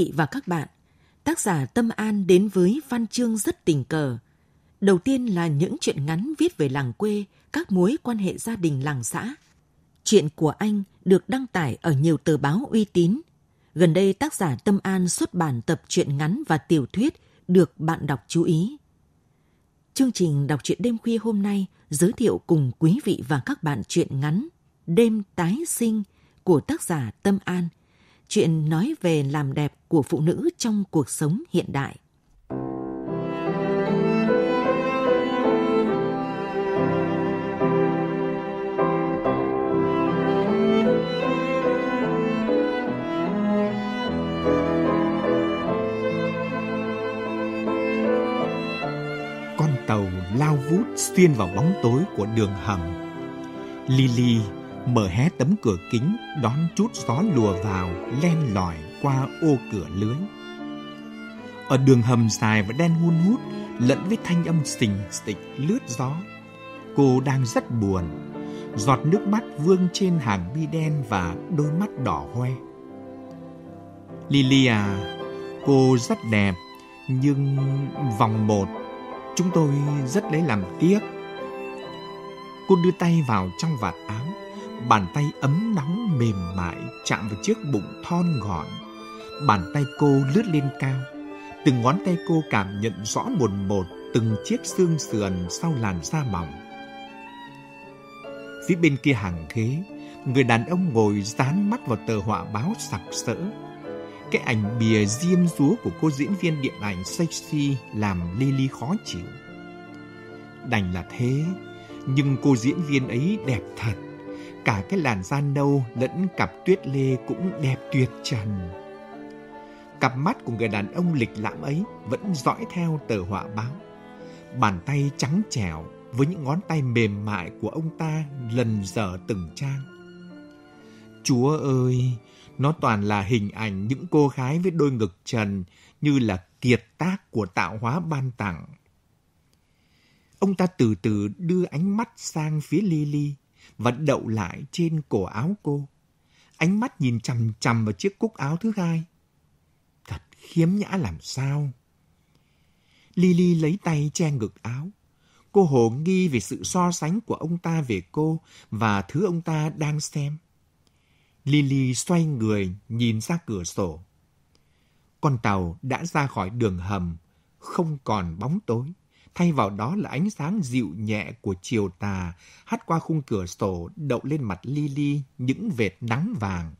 Vị và các bạn, tác giả Tâm An đến với văn chương rất tình cờ. Đầu tiên là những chuyện ngắn viết về làng quê, các mối quan hệ gia đình làng xã. Chuyện của anh được đăng tải ở nhiều tờ báo uy tín. Gần đây tác giả Tâm An xuất bản tập truyện ngắn và tiểu thuyết được bạn đọc chú ý. Chương trình đọc truyện đêm khuya hôm nay giới thiệu cùng quý vị và các bạn truyện ngắn Đêm tái sinh của tác giả Tâm An – chuyện nói về làm đẹp của phụ nữ trong cuộc sống hiện đại. Con tàu lao vút xuyên vào bóng tối của đường hầm. Lily mở hé tấm cửa kính đón chút gió lùa vào len lỏi qua ô cửa lưới. Ở đường hầm dài và đen hun hút lẫn với thanh âm xình xịch lướt gió. Cô đang rất buồn, giọt nước mắt vương trên hàng mi đen và đôi mắt đỏ hoe. Lilia, cô rất đẹp, nhưng vòng một, chúng tôi rất lấy làm tiếc. Cô đưa tay vào trong vạt áo, Bàn tay ấm nóng mềm mại chạm vào chiếc bụng thon gọn. Bàn tay cô lướt lên cao. Từng ngón tay cô cảm nhận rõ một một từng chiếc xương sườn sau làn da mỏng. Phía bên kia hàng ghế, người đàn ông ngồi dán mắt vào tờ họa báo sặc sỡ. Cái ảnh bìa diêm dúa của cô diễn viên điện ảnh sexy làm Lily khó chịu. Đành là thế, nhưng cô diễn viên ấy đẹp thật. Cả cái làn da nâu lẫn cặp tuyết lê cũng đẹp tuyệt trần. Cặp mắt của người đàn ông lịch lãm ấy vẫn dõi theo tờ họa báo. Bàn tay trắng trẻo với những ngón tay mềm mại của ông ta lần dở từng trang. Chúa ơi, nó toàn là hình ảnh những cô gái với đôi ngực trần như là kiệt tác của tạo hóa ban tặng. Ông ta từ từ đưa ánh mắt sang phía Lily và đậu lại trên cổ áo cô. Ánh mắt nhìn chằm chằm vào chiếc cúc áo thứ hai. Thật khiếm nhã làm sao. Lily lấy tay che ngực áo. Cô hồ nghi về sự so sánh của ông ta về cô và thứ ông ta đang xem. Lily xoay người nhìn ra cửa sổ. Con tàu đã ra khỏi đường hầm, không còn bóng tối thay vào đó là ánh sáng dịu nhẹ của chiều tà hắt qua khung cửa sổ đậu lên mặt Lily những vệt nắng vàng.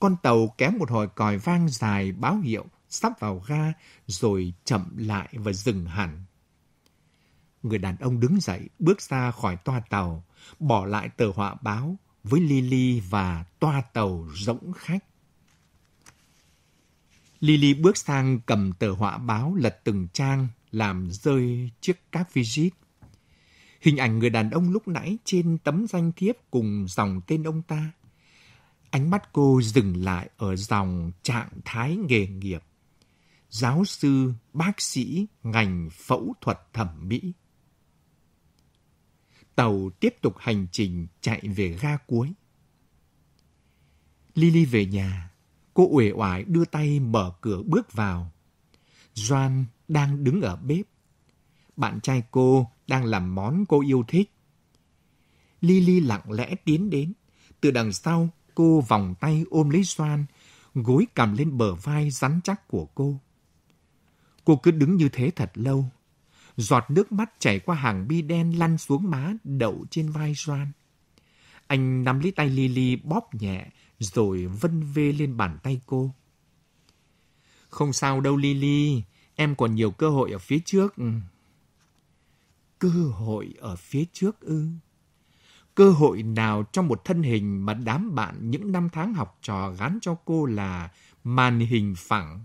Con tàu kém một hồi còi vang dài báo hiệu sắp vào ga rồi chậm lại và dừng hẳn. Người đàn ông đứng dậy bước ra khỏi toa tàu, bỏ lại tờ họa báo với Lily và toa tàu rỗng khách. Lily bước sang cầm tờ họa báo lật từng trang làm rơi chiếc cáp visit. Hình ảnh người đàn ông lúc nãy trên tấm danh thiếp cùng dòng tên ông ta. Ánh mắt cô dừng lại ở dòng trạng thái nghề nghiệp. Giáo sư, bác sĩ, ngành phẫu thuật thẩm mỹ. Tàu tiếp tục hành trình chạy về ga cuối. Lily về nhà, cô uể oải đưa tay mở cửa bước vào. Joan đang đứng ở bếp. Bạn trai cô đang làm món cô yêu thích. Lily lặng lẽ tiến đến. Từ đằng sau, cô vòng tay ôm lấy Soan, gối cầm lên bờ vai rắn chắc của cô. Cô cứ đứng như thế thật lâu. Giọt nước mắt chảy qua hàng bi đen lăn xuống má đậu trên vai Joan. Anh nắm lấy tay Lily bóp nhẹ rồi vân vê lên bàn tay cô. Không sao đâu Lily, em còn nhiều cơ hội ở phía trước. Ừ. Cơ hội ở phía trước ư? Cơ hội nào trong một thân hình mà đám bạn những năm tháng học trò gắn cho cô là màn hình phẳng?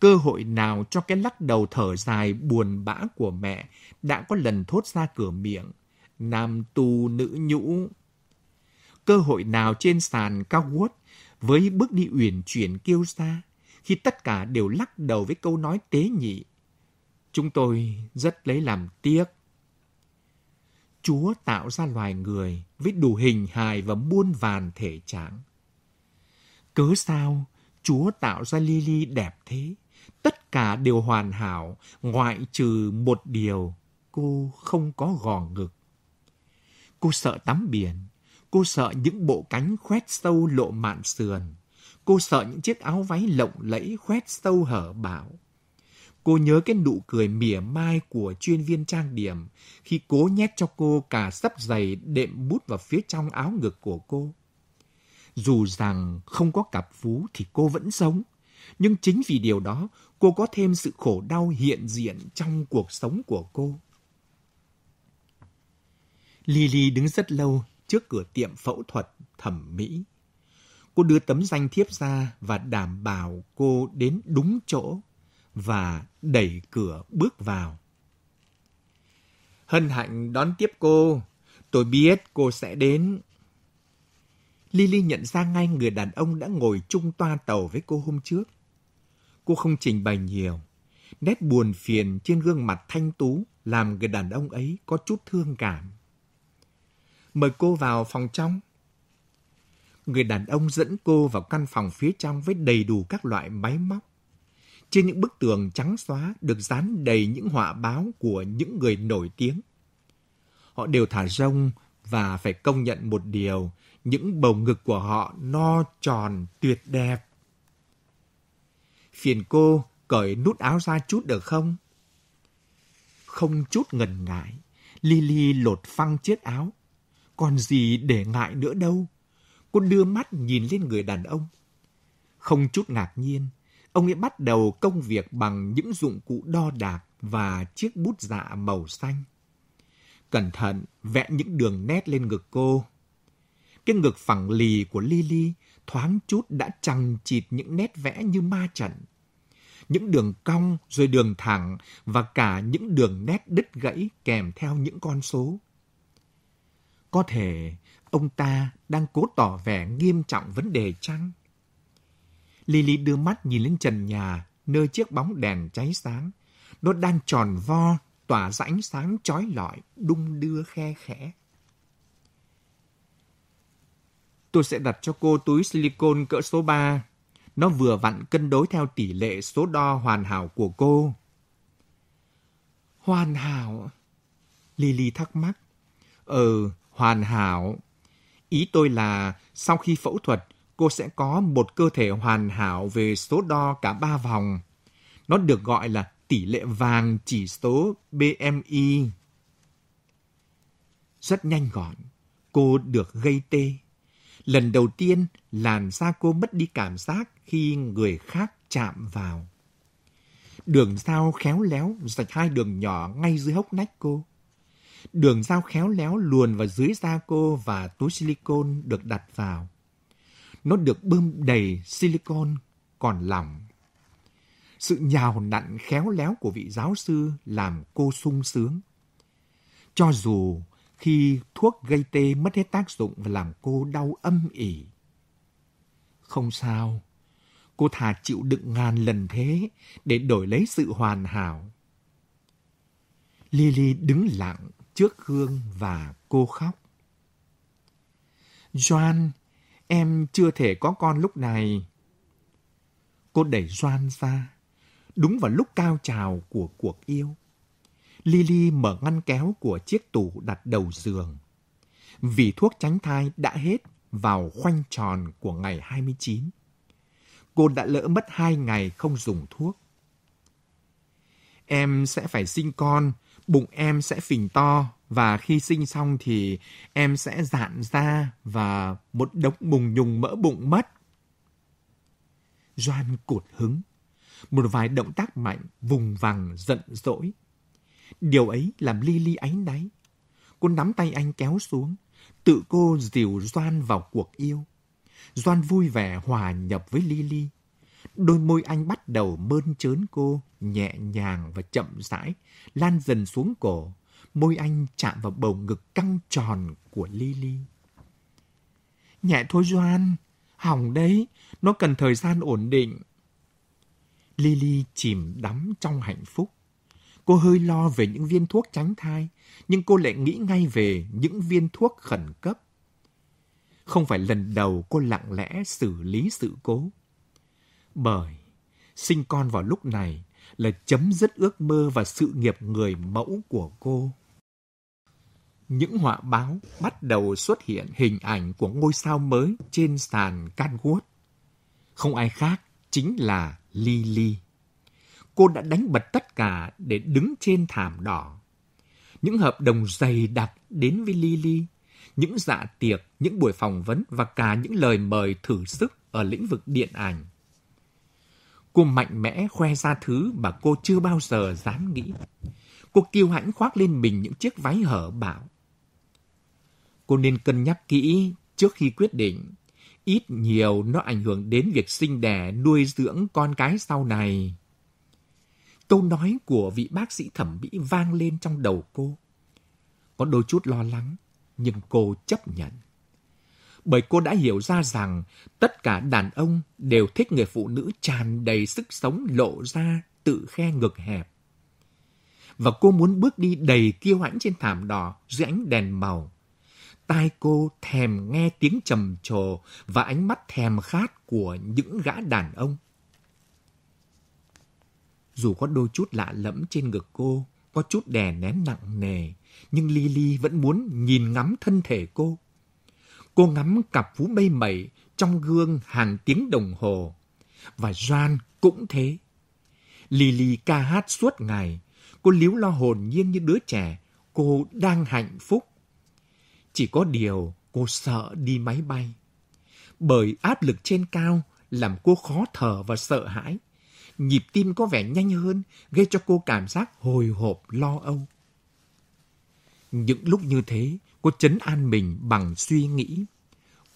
Cơ hội nào cho cái lắc đầu thở dài buồn bã của mẹ đã có lần thốt ra cửa miệng, nam tu nữ nhũ. Cơ hội nào trên sàn cao guốt với bước đi uyển chuyển kêu xa? Khi tất cả đều lắc đầu với câu nói tế nhị. Chúng tôi rất lấy làm tiếc. Chúa tạo ra loài người với đủ hình hài và muôn vàn thể trạng. Cớ sao Chúa tạo ra Lily đẹp thế? Tất cả đều hoàn hảo, ngoại trừ một điều, cô không có gò ngực. Cô sợ tắm biển, cô sợ những bộ cánh khoét sâu lộ mạn sườn, cô sợ những chiếc áo váy lộng lẫy khoét sâu hở bảo. Cô nhớ cái nụ cười mỉa mai của chuyên viên trang điểm khi cố nhét cho cô cả sấp giày đệm bút vào phía trong áo ngực của cô. Dù rằng không có cặp vú thì cô vẫn sống. Nhưng chính vì điều đó, cô có thêm sự khổ đau hiện diện trong cuộc sống của cô. Lily đứng rất lâu trước cửa tiệm phẫu thuật thẩm mỹ. Cô đưa tấm danh thiếp ra và đảm bảo cô đến đúng chỗ và đẩy cửa bước vào. Hân hạnh đón tiếp cô. Tôi biết cô sẽ đến. Lily nhận ra ngay người đàn ông đã ngồi chung toa tàu với cô hôm trước. Cô không trình bày nhiều. Nét buồn phiền trên gương mặt thanh tú làm người đàn ông ấy có chút thương cảm. Mời cô vào phòng trong. Người đàn ông dẫn cô vào căn phòng phía trong với đầy đủ các loại máy móc. Trên những bức tường trắng xóa được dán đầy những họa báo của những người nổi tiếng. Họ đều thả rông và phải công nhận một điều, những bầu ngực của họ no tròn tuyệt đẹp. Phiền cô cởi nút áo ra chút được không? Không chút ngần ngại, Lily lột phăng chiếc áo. Còn gì để ngại nữa đâu. Cô đưa mắt nhìn lên người đàn ông. Không chút ngạc nhiên, ông ấy bắt đầu công việc bằng những dụng cụ đo đạc và chiếc bút dạ màu xanh. Cẩn thận vẽ những đường nét lên ngực cô. Cái ngực phẳng lì của Lily thoáng chút đã chằng chịt những nét vẽ như ma trận. Những đường cong rồi đường thẳng và cả những đường nét đứt gãy kèm theo những con số. Có thể ông ta đang cố tỏ vẻ nghiêm trọng vấn đề chăng? Lily đưa mắt nhìn lên trần nhà, nơi chiếc bóng đèn cháy sáng. Nó đang tròn vo, tỏa ra ánh sáng chói lọi, đung đưa khe khẽ. Tôi sẽ đặt cho cô túi silicon cỡ số 3. Nó vừa vặn cân đối theo tỷ lệ số đo hoàn hảo của cô. Hoàn hảo? Lily thắc mắc. Ừ, hoàn hảo. Ý tôi là sau khi phẫu thuật, cô sẽ có một cơ thể hoàn hảo về số đo cả ba vòng. Nó được gọi là tỷ lệ vàng chỉ số BMI. Rất nhanh gọn, cô được gây tê. Lần đầu tiên, làn da cô mất đi cảm giác khi người khác chạm vào. Đường dao khéo léo rạch hai đường nhỏ ngay dưới hốc nách cô. Đường dao khéo léo luồn vào dưới da cô và túi silicon được đặt vào. Nó được bơm đầy silicon còn lỏng. Sự nhào nặn khéo léo của vị giáo sư làm cô sung sướng. Cho dù khi thuốc gây tê mất hết tác dụng và làm cô đau âm ỉ. Không sao, cô thà chịu đựng ngàn lần thế để đổi lấy sự hoàn hảo. Lily đứng lặng trước gương và cô khóc. Joan, em chưa thể có con lúc này. Cô đẩy Joan ra, đúng vào lúc cao trào của cuộc yêu. Lily mở ngăn kéo của chiếc tủ đặt đầu giường. Vì thuốc tránh thai đã hết vào khoanh tròn của ngày 29. Cô đã lỡ mất hai ngày không dùng thuốc. Em sẽ phải sinh con, bụng em sẽ phình to và khi sinh xong thì em sẽ dạn ra và một đống bùng nhùng mỡ bụng mất. Doan cột hứng. Một vài động tác mạnh, vùng vằng, giận dỗi. Điều ấy làm Lily áy náy. Cô nắm tay anh kéo xuống, tự cô dìu Doan vào cuộc yêu. Doan vui vẻ hòa nhập với Lily. Đôi môi anh bắt đầu mơn trớn cô, nhẹ nhàng và chậm rãi, lan dần xuống cổ. Môi anh chạm vào bầu ngực căng tròn của Lily. Nhẹ thôi Doan, hỏng đấy, nó cần thời gian ổn định. Lily chìm đắm trong hạnh phúc. Cô hơi lo về những viên thuốc tránh thai, nhưng cô lại nghĩ ngay về những viên thuốc khẩn cấp. Không phải lần đầu cô lặng lẽ xử lý sự cố. Bởi sinh con vào lúc này là chấm dứt ước mơ và sự nghiệp người mẫu của cô. Những họa báo bắt đầu xuất hiện hình ảnh của ngôi sao mới trên sàn Canwood. Không ai khác, chính là Lily. Cô đã đánh bật tất cả để đứng trên thảm đỏ. Những hợp đồng dày đặc đến với Lily, những dạ tiệc, những buổi phỏng vấn và cả những lời mời thử sức ở lĩnh vực điện ảnh. Cô mạnh mẽ khoe ra thứ mà cô chưa bao giờ dám nghĩ. Cô kiêu hãnh khoác lên mình những chiếc váy hở bảo. Cô nên cân nhắc kỹ trước khi quyết định. Ít nhiều nó ảnh hưởng đến việc sinh đẻ nuôi dưỡng con cái sau này. Câu nói của vị bác sĩ thẩm mỹ vang lên trong đầu cô. Có đôi chút lo lắng, nhưng cô chấp nhận. Bởi cô đã hiểu ra rằng tất cả đàn ông đều thích người phụ nữ tràn đầy sức sống lộ ra, tự khe ngực hẹp. Và cô muốn bước đi đầy kiêu hãnh trên thảm đỏ dưới ánh đèn màu. Tai cô thèm nghe tiếng trầm trồ và ánh mắt thèm khát của những gã đàn ông. Dù có đôi chút lạ lẫm trên ngực cô, có chút đè nén nặng nề, nhưng Lily vẫn muốn nhìn ngắm thân thể cô. Cô ngắm cặp vú mây mẩy trong gương hàng tiếng đồng hồ. Và Joan cũng thế. Lily ca hát suốt ngày. Cô líu lo hồn nhiên như đứa trẻ. Cô đang hạnh phúc. Chỉ có điều cô sợ đi máy bay. Bởi áp lực trên cao làm cô khó thở và sợ hãi nhịp tim có vẻ nhanh hơn, gây cho cô cảm giác hồi hộp lo âu. Những lúc như thế, cô chấn an mình bằng suy nghĩ.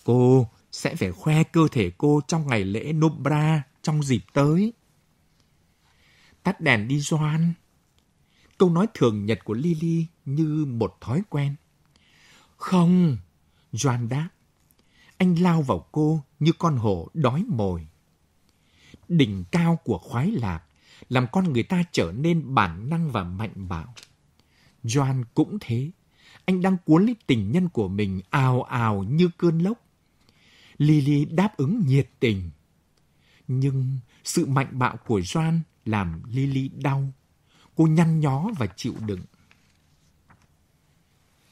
Cô sẽ phải khoe cơ thể cô trong ngày lễ Nobra trong dịp tới. Tắt đèn đi Doan. Câu nói thường nhật của Lily như một thói quen. Không, Doan đáp. Anh lao vào cô như con hổ đói mồi đỉnh cao của khoái lạc, làm con người ta trở nên bản năng và mạnh bạo. Joan cũng thế. Anh đang cuốn lấy tình nhân của mình ào ào như cơn lốc. Lily đáp ứng nhiệt tình. Nhưng sự mạnh bạo của Joan làm Lily đau. Cô nhăn nhó và chịu đựng.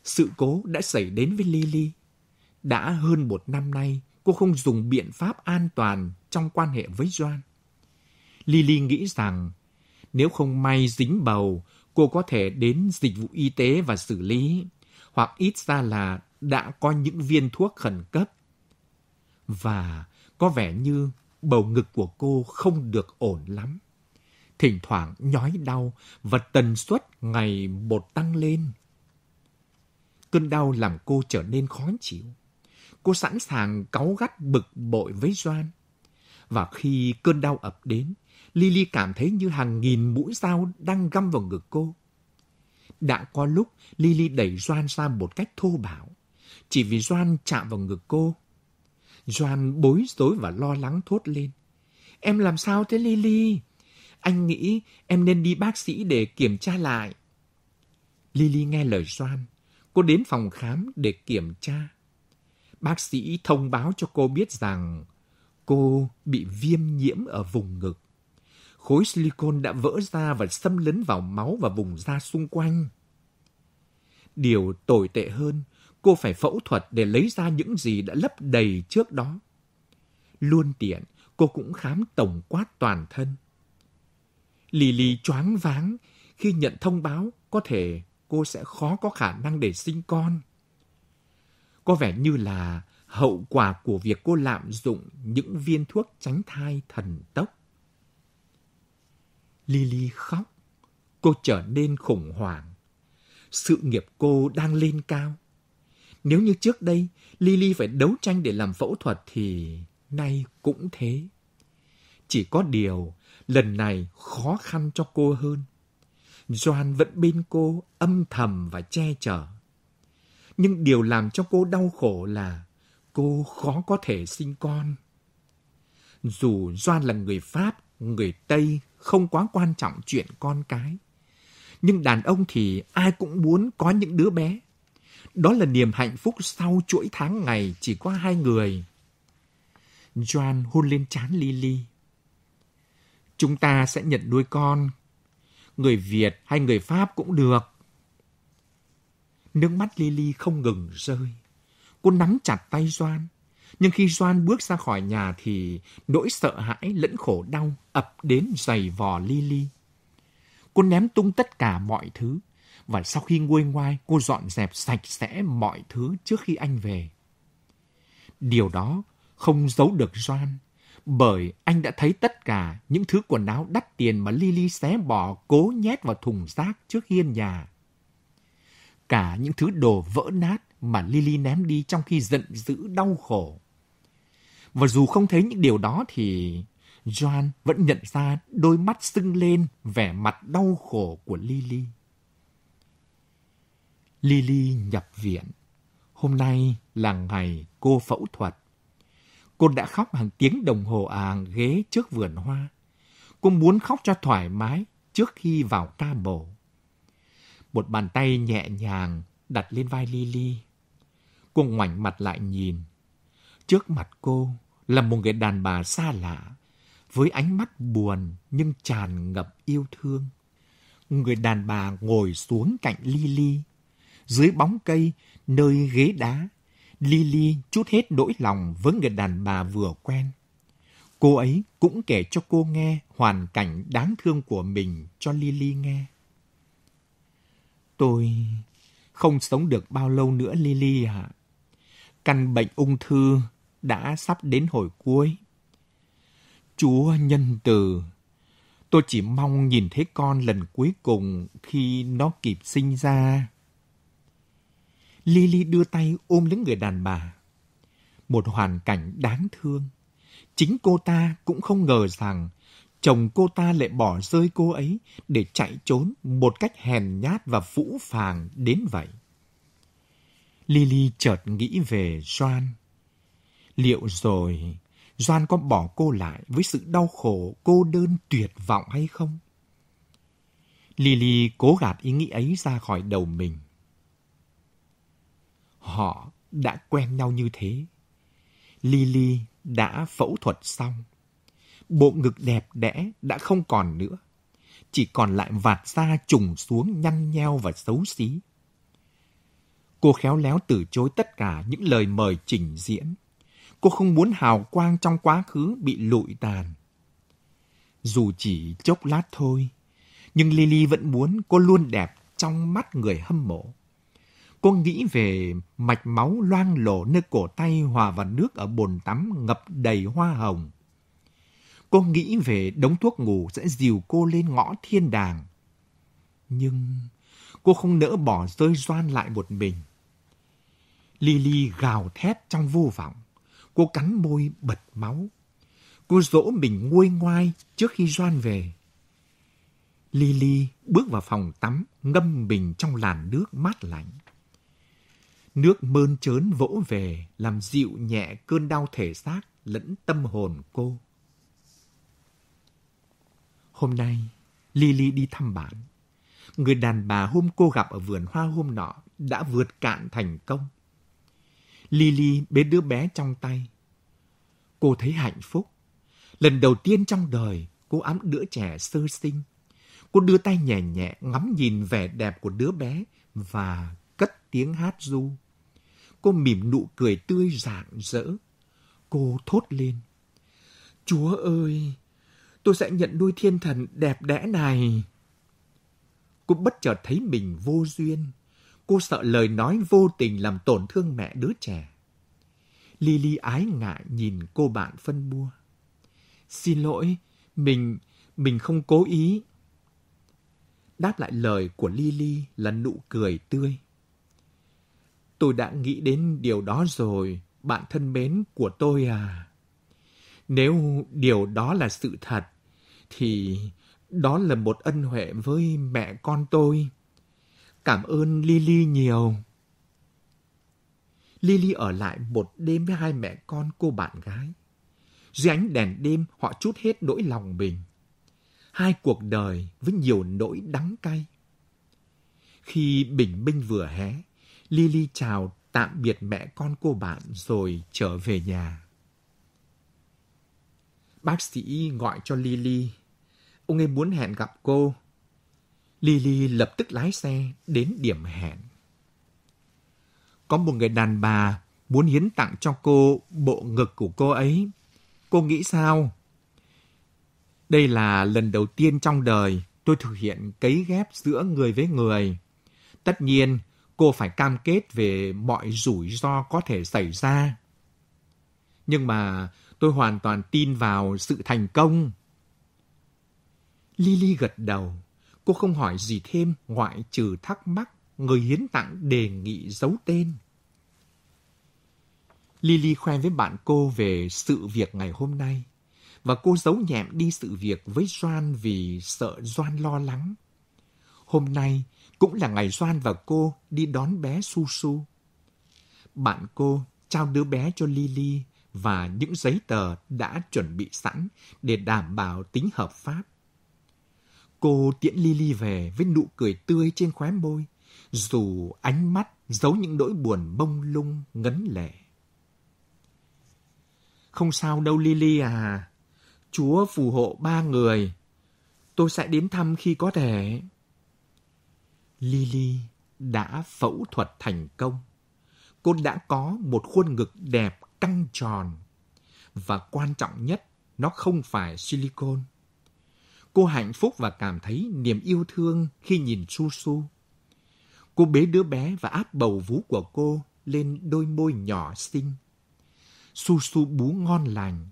Sự cố đã xảy đến với Lily. Đã hơn một năm nay, cô không dùng biện pháp an toàn trong quan hệ với Joan. Lily nghĩ rằng nếu không may dính bầu, cô có thể đến dịch vụ y tế và xử lý, hoặc ít ra là đã có những viên thuốc khẩn cấp. Và có vẻ như bầu ngực của cô không được ổn lắm. Thỉnh thoảng nhói đau và tần suất ngày một tăng lên. Cơn đau làm cô trở nên khó chịu. Cô sẵn sàng cáu gắt bực bội với Doan. Và khi cơn đau ập đến, Lily cảm thấy như hàng nghìn mũi dao đang găm vào ngực cô. Đã có lúc Lily đẩy Doan ra một cách thô bạo, chỉ vì Doan chạm vào ngực cô. Doan bối rối và lo lắng thốt lên. Em làm sao thế Lily? Anh nghĩ em nên đi bác sĩ để kiểm tra lại. Lily nghe lời Doan. Cô đến phòng khám để kiểm tra. Bác sĩ thông báo cho cô biết rằng cô bị viêm nhiễm ở vùng ngực khối silicon đã vỡ ra và xâm lấn vào máu và vùng da xung quanh. Điều tồi tệ hơn, cô phải phẫu thuật để lấy ra những gì đã lấp đầy trước đó. Luôn tiện, cô cũng khám tổng quát toàn thân. Lily choáng váng khi nhận thông báo có thể cô sẽ khó có khả năng để sinh con. Có vẻ như là hậu quả của việc cô lạm dụng những viên thuốc tránh thai thần tốc. Lily khóc. Cô trở nên khủng hoảng. Sự nghiệp cô đang lên cao. Nếu như trước đây Lily phải đấu tranh để làm phẫu thuật thì nay cũng thế. Chỉ có điều lần này khó khăn cho cô hơn. Doan vẫn bên cô âm thầm và che chở. Nhưng điều làm cho cô đau khổ là cô khó có thể sinh con. Dù Doan là người Pháp, người Tây không quá quan trọng chuyện con cái. Nhưng đàn ông thì ai cũng muốn có những đứa bé. Đó là niềm hạnh phúc sau chuỗi tháng ngày chỉ có hai người. Joan hôn lên trán Lily. Chúng ta sẽ nhận nuôi con. Người Việt hay người Pháp cũng được. Nước mắt Lily không ngừng rơi. Cô nắm chặt tay Joan nhưng khi Doan bước ra khỏi nhà thì nỗi sợ hãi lẫn khổ đau ập đến giày vò Lily. Cô ném tung tất cả mọi thứ. Và sau khi nguôi ngoai, cô dọn dẹp sạch sẽ mọi thứ trước khi anh về. Điều đó không giấu được Doan, bởi anh đã thấy tất cả những thứ quần áo đắt tiền mà Lily xé bỏ cố nhét vào thùng rác trước hiên nhà. Cả những thứ đồ vỡ nát mà Lily ném đi trong khi giận dữ đau khổ. Và dù không thấy những điều đó thì John vẫn nhận ra đôi mắt sưng lên, vẻ mặt đau khổ của Lily. Lily nhập viện. Hôm nay là ngày cô phẫu thuật. Cô đã khóc hàng tiếng đồng hồ à hàng ghế trước vườn hoa. Cô muốn khóc cho thoải mái trước khi vào ca mổ. Một bàn tay nhẹ nhàng đặt lên vai Lily. Cô ngoảnh mặt lại nhìn. Trước mặt cô là một người đàn bà xa lạ, với ánh mắt buồn nhưng tràn ngập yêu thương. Người đàn bà ngồi xuống cạnh Lily. Dưới bóng cây, nơi ghế đá, Lily chút hết nỗi lòng với người đàn bà vừa quen. Cô ấy cũng kể cho cô nghe hoàn cảnh đáng thương của mình cho Lily nghe. Tôi không sống được bao lâu nữa Lily ạ. À. Căn bệnh ung thư đã sắp đến hồi cuối. Chúa nhân từ, tôi chỉ mong nhìn thấy con lần cuối cùng khi nó kịp sinh ra. Lily đưa tay ôm lấy người đàn bà. Một hoàn cảnh đáng thương. Chính cô ta cũng không ngờ rằng chồng cô ta lại bỏ rơi cô ấy để chạy trốn một cách hèn nhát và phũ phàng đến vậy. Lily chợt nghĩ về Joan. Liệu rồi Doan có bỏ cô lại với sự đau khổ, cô đơn, tuyệt vọng hay không? Lily cố gạt ý nghĩ ấy ra khỏi đầu mình. Họ đã quen nhau như thế. Lily đã phẫu thuật xong. Bộ ngực đẹp đẽ đã không còn nữa. Chỉ còn lại vạt da trùng xuống nhăn nheo và xấu xí. Cô khéo léo từ chối tất cả những lời mời trình diễn. Cô không muốn hào quang trong quá khứ bị lụi tàn. Dù chỉ chốc lát thôi, nhưng Lily vẫn muốn cô luôn đẹp trong mắt người hâm mộ. Cô nghĩ về mạch máu loang lổ nơi cổ tay hòa vào nước ở bồn tắm ngập đầy hoa hồng. Cô nghĩ về đống thuốc ngủ sẽ dìu cô lên ngõ thiên đàng. Nhưng cô không nỡ bỏ rơi Doan lại một mình. Lily gào thét trong vô vọng. Cô cắn môi bật máu. Cô dỗ mình nguôi ngoai trước khi Doan về. Lily bước vào phòng tắm, ngâm mình trong làn nước mát lạnh. Nước mơn trớn vỗ về, làm dịu nhẹ cơn đau thể xác lẫn tâm hồn cô. Hôm nay, Lily đi thăm bạn. Người đàn bà hôm cô gặp ở vườn hoa hôm nọ đã vượt cạn thành công. Lily bế đứa bé trong tay. Cô thấy hạnh phúc. Lần đầu tiên trong đời, cô ấm đứa trẻ sơ sinh. Cô đưa tay nhẹ nhẹ ngắm nhìn vẻ đẹp của đứa bé và cất tiếng hát ru. Cô mỉm nụ cười tươi rạng rỡ. Cô thốt lên. Chúa ơi! tôi sẽ nhận nuôi thiên thần đẹp đẽ này. Cô bất chợt thấy mình vô duyên. Cô sợ lời nói vô tình làm tổn thương mẹ đứa trẻ. Lily ái ngại nhìn cô bạn phân bua. Xin lỗi, mình, mình không cố ý. Đáp lại lời của Lily là nụ cười tươi. Tôi đã nghĩ đến điều đó rồi, bạn thân mến của tôi à. Nếu điều đó là sự thật, thì đó là một ân huệ với mẹ con tôi. Cảm ơn Lily nhiều. Lily ở lại một đêm với hai mẹ con cô bạn gái. Dưới ánh đèn đêm họ chút hết nỗi lòng mình. Hai cuộc đời với nhiều nỗi đắng cay. Khi bình minh vừa hé, Lily chào tạm biệt mẹ con cô bạn rồi trở về nhà. Bác sĩ gọi cho Lily. Ông ấy muốn hẹn gặp cô. Lily lập tức lái xe đến điểm hẹn. Có một người đàn bà muốn hiến tặng cho cô bộ ngực của cô ấy. Cô nghĩ sao? Đây là lần đầu tiên trong đời tôi thực hiện cấy ghép giữa người với người. Tất nhiên, cô phải cam kết về mọi rủi ro có thể xảy ra. Nhưng mà tôi hoàn toàn tin vào sự thành công. Lily gật đầu. Cô không hỏi gì thêm, ngoại trừ thắc mắc, người hiến tặng đề nghị giấu tên. Lily khoe với bạn cô về sự việc ngày hôm nay, và cô giấu nhẹm đi sự việc với Doan vì sợ Doan lo lắng. Hôm nay cũng là ngày Doan và cô đi đón bé Su Su. Bạn cô trao đứa bé cho Lily và những giấy tờ đã chuẩn bị sẵn để đảm bảo tính hợp pháp. Cô tiễn Lily về với nụ cười tươi trên khóe môi, dù ánh mắt giấu những nỗi buồn bông lung ngấn lệ. Không sao đâu Lily à, Chúa phù hộ ba người. Tôi sẽ đến thăm khi có thể. Lily đã phẫu thuật thành công. Cô đã có một khuôn ngực đẹp căng tròn. Và quan trọng nhất, nó không phải silicone. Cô hạnh phúc và cảm thấy niềm yêu thương khi nhìn Su Su. Cô bế đứa bé và áp bầu vú của cô lên đôi môi nhỏ xinh. Su Su bú ngon lành,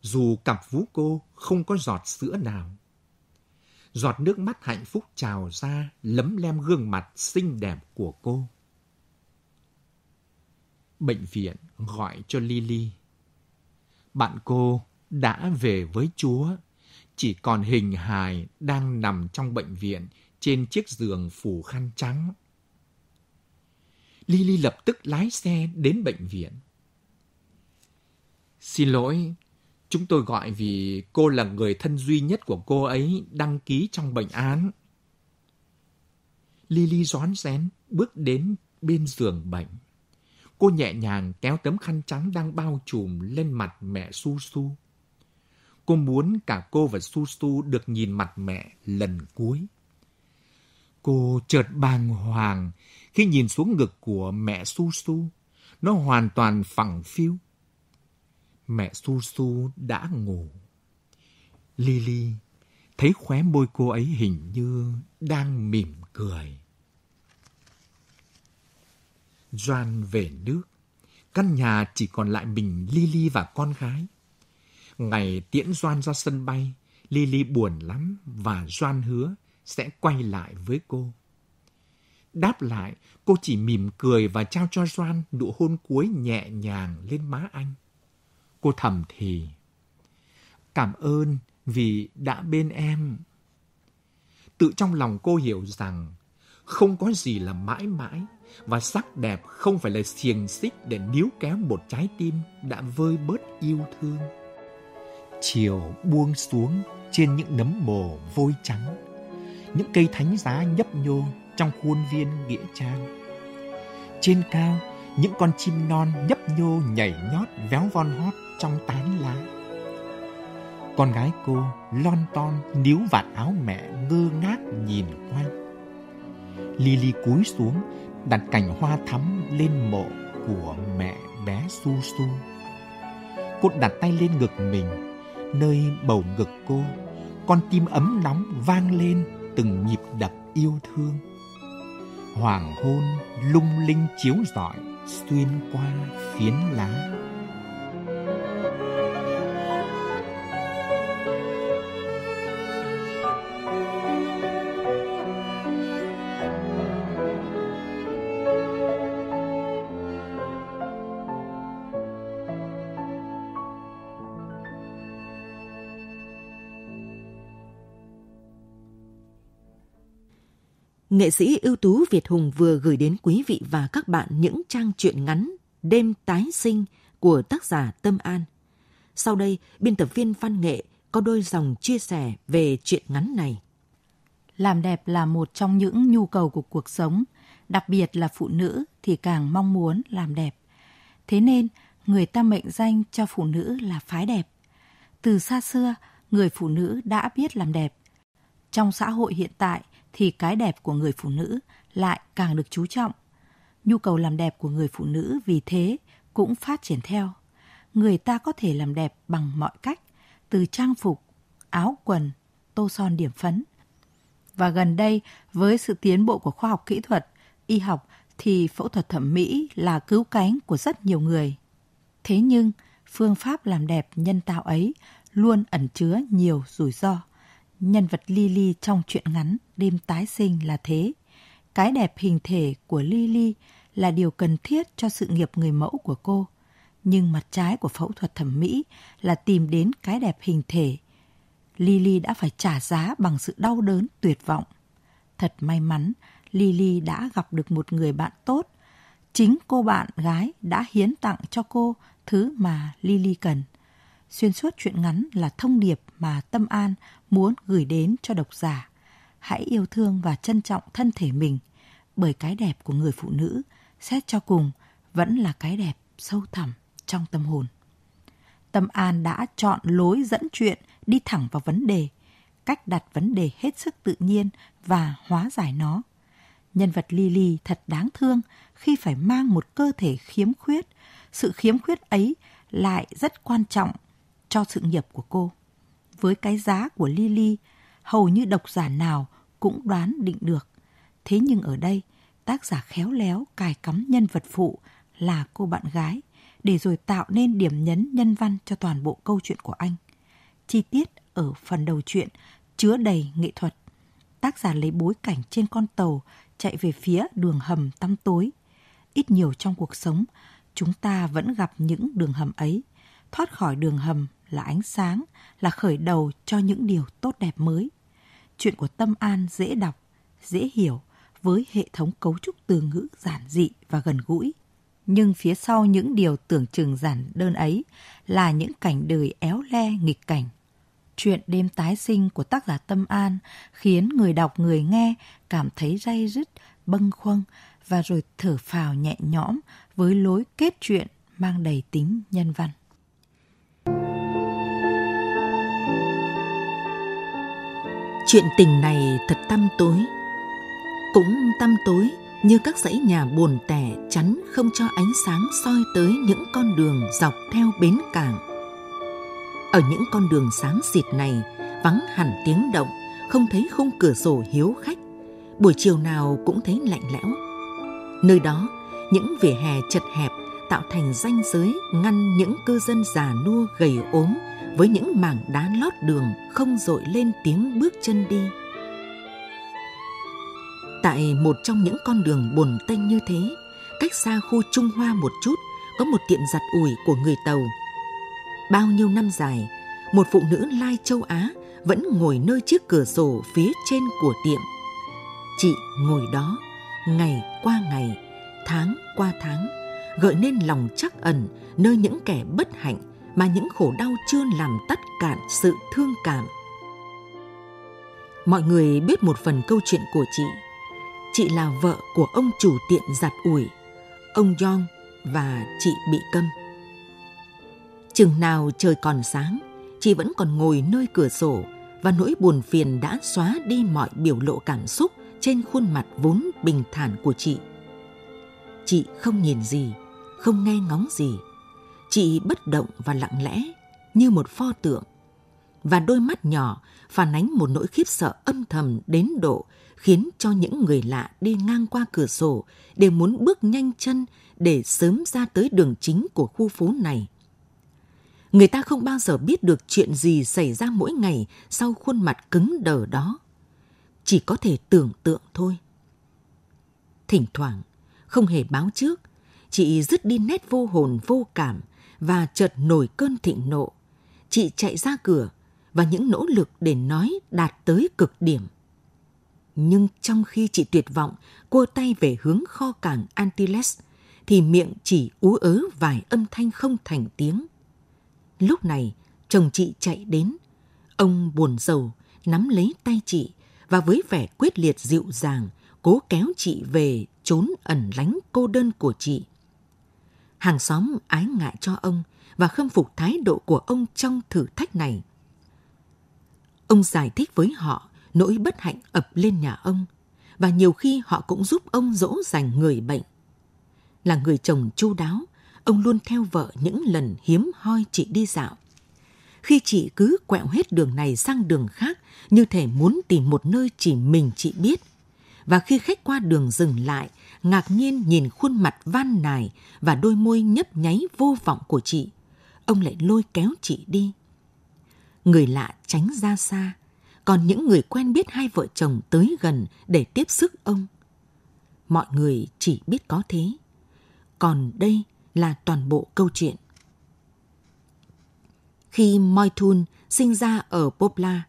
dù cặp vú cô không có giọt sữa nào. Giọt nước mắt hạnh phúc trào ra, lấm lem gương mặt xinh đẹp của cô. Bệnh viện gọi cho Lily. Bạn cô đã về với Chúa, chỉ còn hình hài đang nằm trong bệnh viện trên chiếc giường phủ khăn trắng. Lily lập tức lái xe đến bệnh viện. Xin lỗi, chúng tôi gọi vì cô là người thân duy nhất của cô ấy đăng ký trong bệnh án. Lily rón rén bước đến bên giường bệnh. Cô nhẹ nhàng kéo tấm khăn trắng đang bao trùm lên mặt mẹ Su Su. Cô muốn cả cô và Su Su được nhìn mặt mẹ lần cuối. Cô chợt bàng hoàng khi nhìn xuống ngực của mẹ Su Su. Nó hoàn toàn phẳng phiu. Mẹ Su Su đã ngủ. Lily, thấy khóe môi cô ấy hình như đang mỉm cười. Joan về nước. Căn nhà chỉ còn lại mình, Lily và con gái. Ngày tiễn Doan ra sân bay, Lily buồn lắm và Doan hứa sẽ quay lại với cô. Đáp lại, cô chỉ mỉm cười và trao cho Doan nụ hôn cuối nhẹ nhàng lên má anh. Cô thầm thì, cảm ơn vì đã bên em. Tự trong lòng cô hiểu rằng không có gì là mãi mãi và sắc đẹp không phải là xiềng xích để níu kéo một trái tim đã vơi bớt yêu thương. Chiều buông xuống trên những nấm mồ vôi trắng, những cây thánh giá nhấp nhô trong khuôn viên nghĩa trang. Trên cao, những con chim non nhấp nhô nhảy nhót véo von hót trong tán lá. Con gái cô lon ton níu vạt áo mẹ ngơ ngác nhìn quanh. Lily cúi xuống đặt cành hoa thắm lên mộ của mẹ bé Su Su. Cô đặt tay lên ngực mình, nơi bầu ngực cô con tim ấm nóng vang lên từng nhịp đập yêu thương. Hoàng hôn lung linh chiếu rọi xuyên qua phiến lá. Nghệ sĩ ưu tú Việt Hùng vừa gửi đến quý vị và các bạn những trang truyện ngắn Đêm tái sinh của tác giả Tâm An. Sau đây, biên tập viên văn nghệ có đôi dòng chia sẻ về truyện ngắn này. Làm đẹp là một trong những nhu cầu của cuộc sống, đặc biệt là phụ nữ thì càng mong muốn làm đẹp. Thế nên, người ta mệnh danh cho phụ nữ là phái đẹp. Từ xa xưa, người phụ nữ đã biết làm đẹp. Trong xã hội hiện tại, thì cái đẹp của người phụ nữ lại càng được chú trọng. Nhu cầu làm đẹp của người phụ nữ vì thế cũng phát triển theo. Người ta có thể làm đẹp bằng mọi cách, từ trang phục, áo quần, tô son điểm phấn. Và gần đây, với sự tiến bộ của khoa học kỹ thuật, y học thì phẫu thuật thẩm mỹ là cứu cánh của rất nhiều người. Thế nhưng, phương pháp làm đẹp nhân tạo ấy luôn ẩn chứa nhiều rủi ro. Nhân vật Lily trong truyện ngắn Đêm tái sinh là thế. Cái đẹp hình thể của Lily là điều cần thiết cho sự nghiệp người mẫu của cô. Nhưng mặt trái của phẫu thuật thẩm mỹ là tìm đến cái đẹp hình thể. Lily đã phải trả giá bằng sự đau đớn tuyệt vọng. Thật may mắn, Lily đã gặp được một người bạn tốt. Chính cô bạn gái đã hiến tặng cho cô thứ mà Lily cần. Xuyên suốt chuyện ngắn là thông điệp mà Tâm An muốn gửi đến cho độc giả. Hãy yêu thương và trân trọng thân thể mình, bởi cái đẹp của người phụ nữ, xét cho cùng, vẫn là cái đẹp sâu thẳm trong tâm hồn. Tâm An đã chọn lối dẫn chuyện đi thẳng vào vấn đề, cách đặt vấn đề hết sức tự nhiên và hóa giải nó. Nhân vật Lily thật đáng thương khi phải mang một cơ thể khiếm khuyết. Sự khiếm khuyết ấy lại rất quan trọng cho sự nghiệp của cô với cái giá của Lily, hầu như độc giả nào cũng đoán định được. Thế nhưng ở đây, tác giả khéo léo cài cắm nhân vật phụ là cô bạn gái, để rồi tạo nên điểm nhấn nhân văn cho toàn bộ câu chuyện của anh. Chi tiết ở phần đầu truyện chứa đầy nghệ thuật. Tác giả lấy bối cảnh trên con tàu chạy về phía đường hầm tăm tối. Ít nhiều trong cuộc sống, chúng ta vẫn gặp những đường hầm ấy. Thoát khỏi đường hầm là ánh sáng, là khởi đầu cho những điều tốt đẹp mới. Chuyện của Tâm An dễ đọc, dễ hiểu với hệ thống cấu trúc từ ngữ giản dị và gần gũi. Nhưng phía sau những điều tưởng chừng giản đơn ấy là những cảnh đời éo le nghịch cảnh. Chuyện đêm tái sinh của tác giả Tâm An khiến người đọc người nghe cảm thấy day dứt, bâng khuâng và rồi thở phào nhẹ nhõm với lối kết chuyện mang đầy tính nhân văn. Chuyện tình này thật tăm tối. Cũng tăm tối như các dãy nhà buồn tẻ chắn không cho ánh sáng soi tới những con đường dọc theo bến cảng. Ở những con đường sáng xịt này, vắng hẳn tiếng động, không thấy khung cửa sổ hiếu khách. Buổi chiều nào cũng thấy lạnh lẽo. Nơi đó, những vỉa hè chật hẹp tạo thành ranh giới ngăn những cư dân già nua gầy ốm với những mảng đá lót đường không dội lên tiếng bước chân đi. Tại một trong những con đường bồn tênh như thế, cách xa khu Trung Hoa một chút, có một tiệm giặt ủi của người Tàu. Bao nhiêu năm dài, một phụ nữ lai châu Á vẫn ngồi nơi chiếc cửa sổ phía trên của tiệm. Chị ngồi đó, ngày qua ngày, tháng qua tháng, gợi nên lòng chắc ẩn nơi những kẻ bất hạnh mà những khổ đau chưa làm tắt cạn sự thương cảm. Mọi người biết một phần câu chuyện của chị. Chị là vợ của ông chủ tiệm giặt ủi, ông Yong và chị bị câm. Chừng nào trời còn sáng, chị vẫn còn ngồi nơi cửa sổ và nỗi buồn phiền đã xóa đi mọi biểu lộ cảm xúc trên khuôn mặt vốn bình thản của chị. Chị không nhìn gì, không nghe ngóng gì, Chị bất động và lặng lẽ như một pho tượng. và đôi mắt nhỏ phản ánh một nỗi khiếp sợ âm thầm đến độ khiến cho những người lạ đi ngang qua cửa sổ đều muốn bước nhanh chân để sớm ra tới đường chính của khu phố này. Người ta không bao giờ biết được chuyện gì xảy ra mỗi ngày sau khuôn mặt cứng đờ đó. Chỉ có thể tưởng tượng thôi. Thỉnh thoảng, không hề báo trước, chị dứt đi nét vô hồn vô cảm và chợt nổi cơn thịnh nộ. Chị chạy ra cửa và những nỗ lực để nói đạt tới cực điểm. Nhưng trong khi chị tuyệt vọng, cua tay về hướng kho cảng Antilles, thì miệng chỉ ú ớ vài âm thanh không thành tiếng. Lúc này, chồng chị chạy đến. Ông buồn rầu, nắm lấy tay chị và với vẻ quyết liệt dịu dàng, cố kéo chị về trốn ẩn lánh cô đơn của chị. Hàng xóm ái ngại cho ông và khâm phục thái độ của ông trong thử thách này. Ông giải thích với họ nỗi bất hạnh ập lên nhà ông và nhiều khi họ cũng giúp ông dỗ dành người bệnh. Là người chồng chu đáo, ông luôn theo vợ những lần hiếm hoi chị đi dạo. Khi chị cứ quẹo hết đường này sang đường khác như thể muốn tìm một nơi chỉ mình chị biết. Và khi khách qua đường dừng lại, ngạc nhiên nhìn khuôn mặt van nài và đôi môi nhấp nháy vô vọng của chị, ông lại lôi kéo chị đi. Người lạ tránh ra xa, còn những người quen biết hai vợ chồng tới gần để tiếp sức ông. Mọi người chỉ biết có thế. Còn đây là toàn bộ câu chuyện. Khi Moithun sinh ra ở Popla,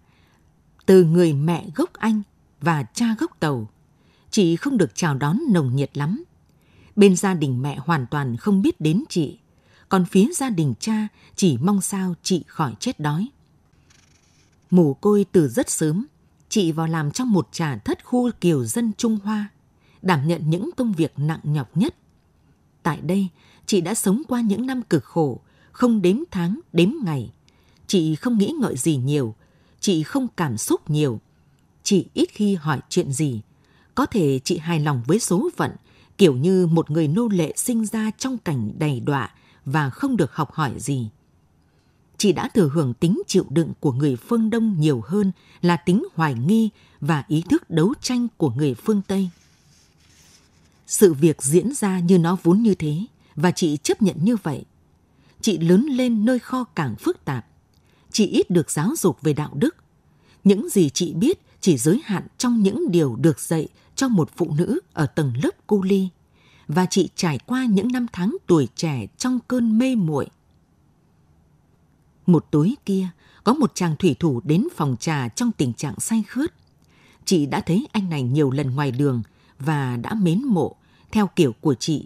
từ người mẹ gốc Anh và cha gốc Tàu, chị không được chào đón nồng nhiệt lắm. Bên gia đình mẹ hoàn toàn không biết đến chị, còn phía gia đình cha chỉ mong sao chị khỏi chết đói. Mù côi từ rất sớm, chị vào làm trong một trà thất khu kiều dân Trung Hoa, đảm nhận những công việc nặng nhọc nhất. Tại đây, chị đã sống qua những năm cực khổ, không đếm tháng, đếm ngày. Chị không nghĩ ngợi gì nhiều, chị không cảm xúc nhiều. Chị ít khi hỏi chuyện gì. Có thể chị hài lòng với số phận, kiểu như một người nô lệ sinh ra trong cảnh đầy đọa và không được học hỏi gì chị đã thừa hưởng tính chịu đựng của người phương Đông nhiều hơn là tính hoài nghi và ý thức đấu tranh của người phương Tây. Sự việc diễn ra như nó vốn như thế và chị chấp nhận như vậy. Chị lớn lên nơi kho cảng phức tạp. Chị ít được giáo dục về đạo đức. Những gì chị biết chỉ giới hạn trong những điều được dạy cho một phụ nữ ở tầng lớp cu ly. Và chị trải qua những năm tháng tuổi trẻ trong cơn mê muội một tối kia, có một chàng thủy thủ đến phòng trà trong tình trạng say khướt. Chị đã thấy anh này nhiều lần ngoài đường và đã mến mộ, theo kiểu của chị,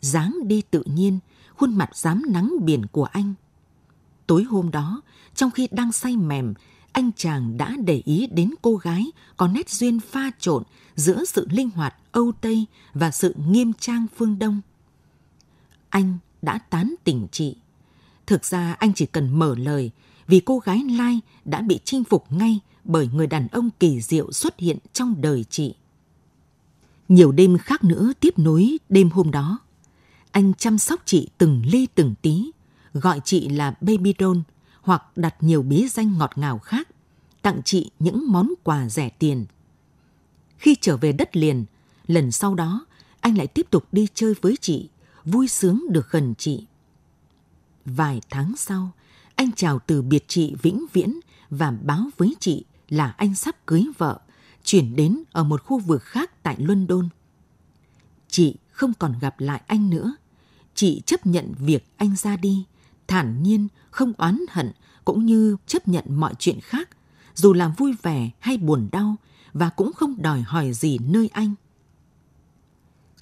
dáng đi tự nhiên, khuôn mặt dám nắng biển của anh. Tối hôm đó, trong khi đang say mềm, anh chàng đã để ý đến cô gái có nét duyên pha trộn giữa sự linh hoạt Âu Tây và sự nghiêm trang phương Đông. Anh đã tán tỉnh chị Thực ra anh chỉ cần mở lời vì cô gái Lai đã bị chinh phục ngay bởi người đàn ông kỳ diệu xuất hiện trong đời chị. Nhiều đêm khác nữa tiếp nối đêm hôm đó. Anh chăm sóc chị từng ly từng tí, gọi chị là Baby Doll hoặc đặt nhiều bí danh ngọt ngào khác, tặng chị những món quà rẻ tiền. Khi trở về đất liền, lần sau đó anh lại tiếp tục đi chơi với chị, vui sướng được gần chị. Vài tháng sau, anh chào từ biệt chị vĩnh viễn và báo với chị là anh sắp cưới vợ, chuyển đến ở một khu vực khác tại London. Chị không còn gặp lại anh nữa. Chị chấp nhận việc anh ra đi, thản nhiên, không oán hận, cũng như chấp nhận mọi chuyện khác, dù là vui vẻ hay buồn đau, và cũng không đòi hỏi gì nơi anh.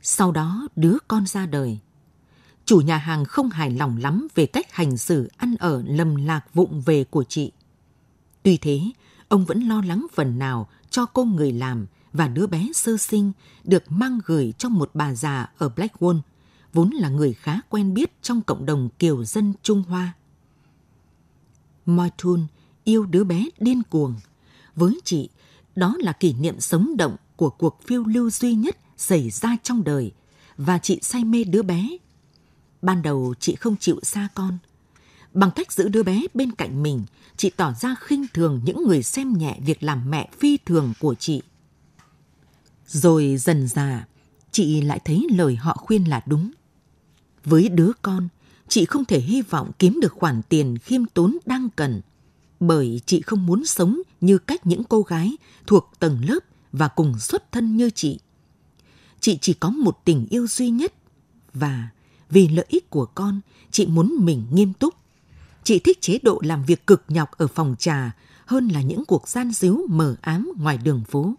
Sau đó đứa con ra đời, chủ nhà hàng không hài lòng lắm về cách hành xử ăn ở lầm lạc vụng về của chị. Tuy thế, ông vẫn lo lắng phần nào cho cô người làm và đứa bé sơ sinh được mang gửi cho một bà già ở Blackwall, vốn là người khá quen biết trong cộng đồng kiều dân Trung Hoa. Moi Thun yêu đứa bé điên cuồng. Với chị, đó là kỷ niệm sống động của cuộc phiêu lưu duy nhất xảy ra trong đời và chị say mê đứa bé Ban đầu chị không chịu xa con. Bằng cách giữ đứa bé bên cạnh mình, chị tỏ ra khinh thường những người xem nhẹ việc làm mẹ phi thường của chị. Rồi dần dà, chị lại thấy lời họ khuyên là đúng. Với đứa con, chị không thể hy vọng kiếm được khoản tiền khiêm tốn đang cần, bởi chị không muốn sống như cách những cô gái thuộc tầng lớp và cùng xuất thân như chị. Chị chỉ có một tình yêu duy nhất và vì lợi ích của con, chị muốn mình nghiêm túc. Chị thích chế độ làm việc cực nhọc ở phòng trà hơn là những cuộc gian díu mờ ám ngoài đường phố.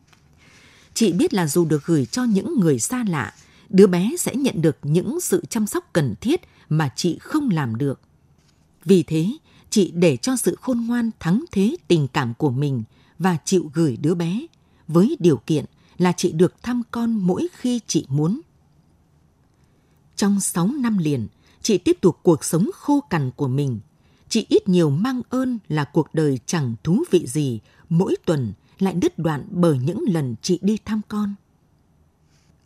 Chị biết là dù được gửi cho những người xa lạ, đứa bé sẽ nhận được những sự chăm sóc cần thiết mà chị không làm được. Vì thế, chị để cho sự khôn ngoan thắng thế tình cảm của mình và chịu gửi đứa bé với điều kiện là chị được thăm con mỗi khi chị muốn. Trong 6 năm liền, chị tiếp tục cuộc sống khô cằn của mình. Chị ít nhiều mang ơn là cuộc đời chẳng thú vị gì, mỗi tuần lại đứt đoạn bởi những lần chị đi thăm con.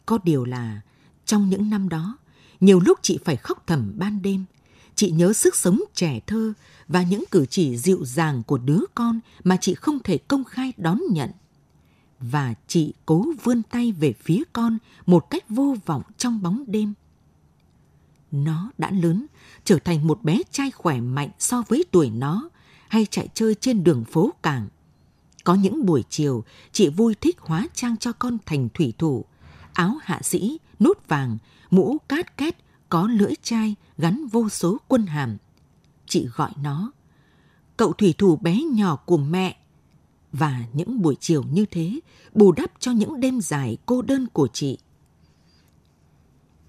Có điều là, trong những năm đó, nhiều lúc chị phải khóc thầm ban đêm. Chị nhớ sức sống trẻ thơ và những cử chỉ dịu dàng của đứa con mà chị không thể công khai đón nhận. Và chị cố vươn tay về phía con một cách vô vọng trong bóng đêm. Nó đã lớn, trở thành một bé trai khỏe mạnh so với tuổi nó, hay chạy chơi trên đường phố cảng. Có những buổi chiều, chị vui thích hóa trang cho con thành thủy thủ, áo hạ sĩ, nút vàng, mũ cát két, có lưỡi chai gắn vô số quân hàm. Chị gọi nó, cậu thủy thủ bé nhỏ của mẹ. Và những buổi chiều như thế bù đắp cho những đêm dài cô đơn của chị.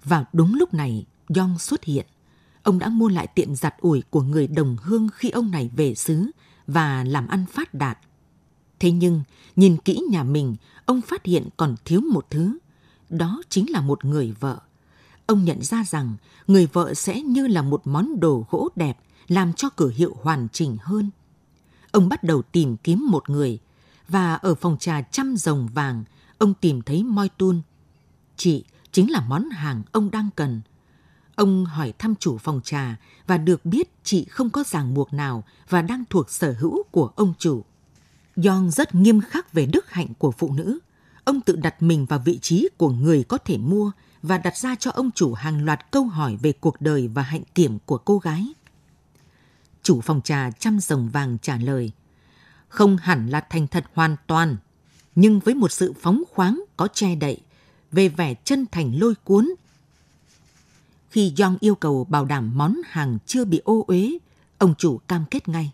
Vào đúng lúc này, Yong xuất hiện. Ông đã mua lại tiệm giặt ủi của người đồng hương khi ông này về xứ và làm ăn phát đạt. Thế nhưng, nhìn kỹ nhà mình, ông phát hiện còn thiếu một thứ. Đó chính là một người vợ. Ông nhận ra rằng người vợ sẽ như là một món đồ gỗ đẹp làm cho cửa hiệu hoàn chỉnh hơn. Ông bắt đầu tìm kiếm một người và ở phòng trà trăm rồng vàng, ông tìm thấy Moi Tun. Chị chính là món hàng ông đang cần. Ông hỏi thăm chủ phòng trà và được biết chị không có ràng buộc nào và đang thuộc sở hữu của ông chủ. Yong rất nghiêm khắc về đức hạnh của phụ nữ. Ông tự đặt mình vào vị trí của người có thể mua và đặt ra cho ông chủ hàng loạt câu hỏi về cuộc đời và hạnh kiểm của cô gái. Chủ phòng trà chăm rồng vàng trả lời, không hẳn là thành thật hoàn toàn, nhưng với một sự phóng khoáng có che đậy, về vẻ chân thành lôi cuốn khi Yong yêu cầu bảo đảm món hàng chưa bị ô uế, ông chủ cam kết ngay.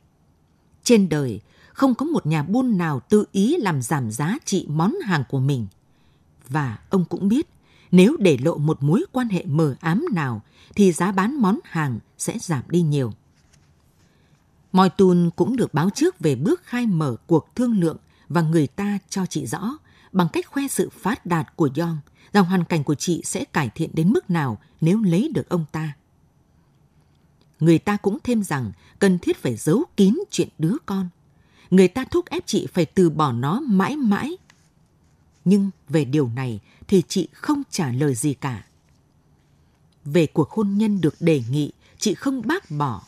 Trên đời, không có một nhà buôn nào tự ý làm giảm giá trị món hàng của mình. Và ông cũng biết, nếu để lộ một mối quan hệ mờ ám nào, thì giá bán món hàng sẽ giảm đi nhiều. Moi Tun cũng được báo trước về bước khai mở cuộc thương lượng và người ta cho chị rõ bằng cách khoe sự phát đạt của Yong – rằng hoàn cảnh của chị sẽ cải thiện đến mức nào nếu lấy được ông ta. Người ta cũng thêm rằng cần thiết phải giấu kín chuyện đứa con. Người ta thúc ép chị phải từ bỏ nó mãi mãi. Nhưng về điều này thì chị không trả lời gì cả. Về cuộc hôn nhân được đề nghị, chị không bác bỏ.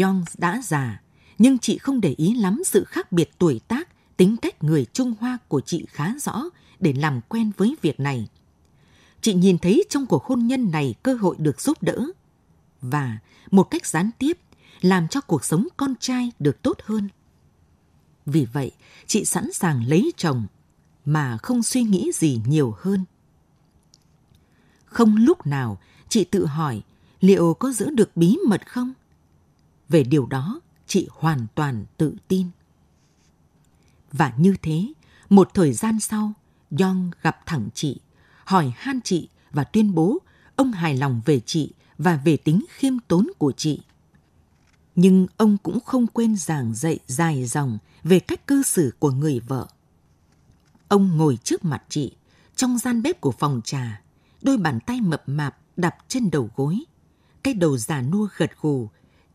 Yong đã già, nhưng chị không để ý lắm sự khác biệt tuổi tác, tính cách người Trung Hoa của chị khá rõ để làm quen với việc này. Chị nhìn thấy trong cuộc hôn nhân này cơ hội được giúp đỡ và một cách gián tiếp làm cho cuộc sống con trai được tốt hơn. Vì vậy, chị sẵn sàng lấy chồng mà không suy nghĩ gì nhiều hơn. Không lúc nào chị tự hỏi liệu có giữ được bí mật không? Về điều đó, chị hoàn toàn tự tin. Và như thế, một thời gian sau, Yong gặp thẳng chị, hỏi han chị và tuyên bố ông hài lòng về chị và về tính khiêm tốn của chị. Nhưng ông cũng không quên giảng dạy dài dòng về cách cư xử của người vợ. Ông ngồi trước mặt chị, trong gian bếp của phòng trà, đôi bàn tay mập mạp đạp trên đầu gối. Cái đầu già nua gật gù,